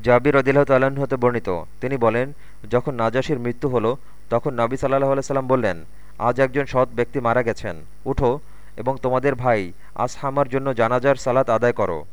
জাবির রদিল্লাহ তাল্লাহ্ন হতে বর্ণিত। তিনি বলেন, যখন নাজাসির মৃত্যু হলো, তখন নবী সাল্লাহ আলাইসাল্লাম বললেন, আজ একজন সৎ ব্যক্তি মারা গেছেন। উঠো এবং তোমাদের ভাই আসহামার জন্য জানাজার সালাত আদায় করো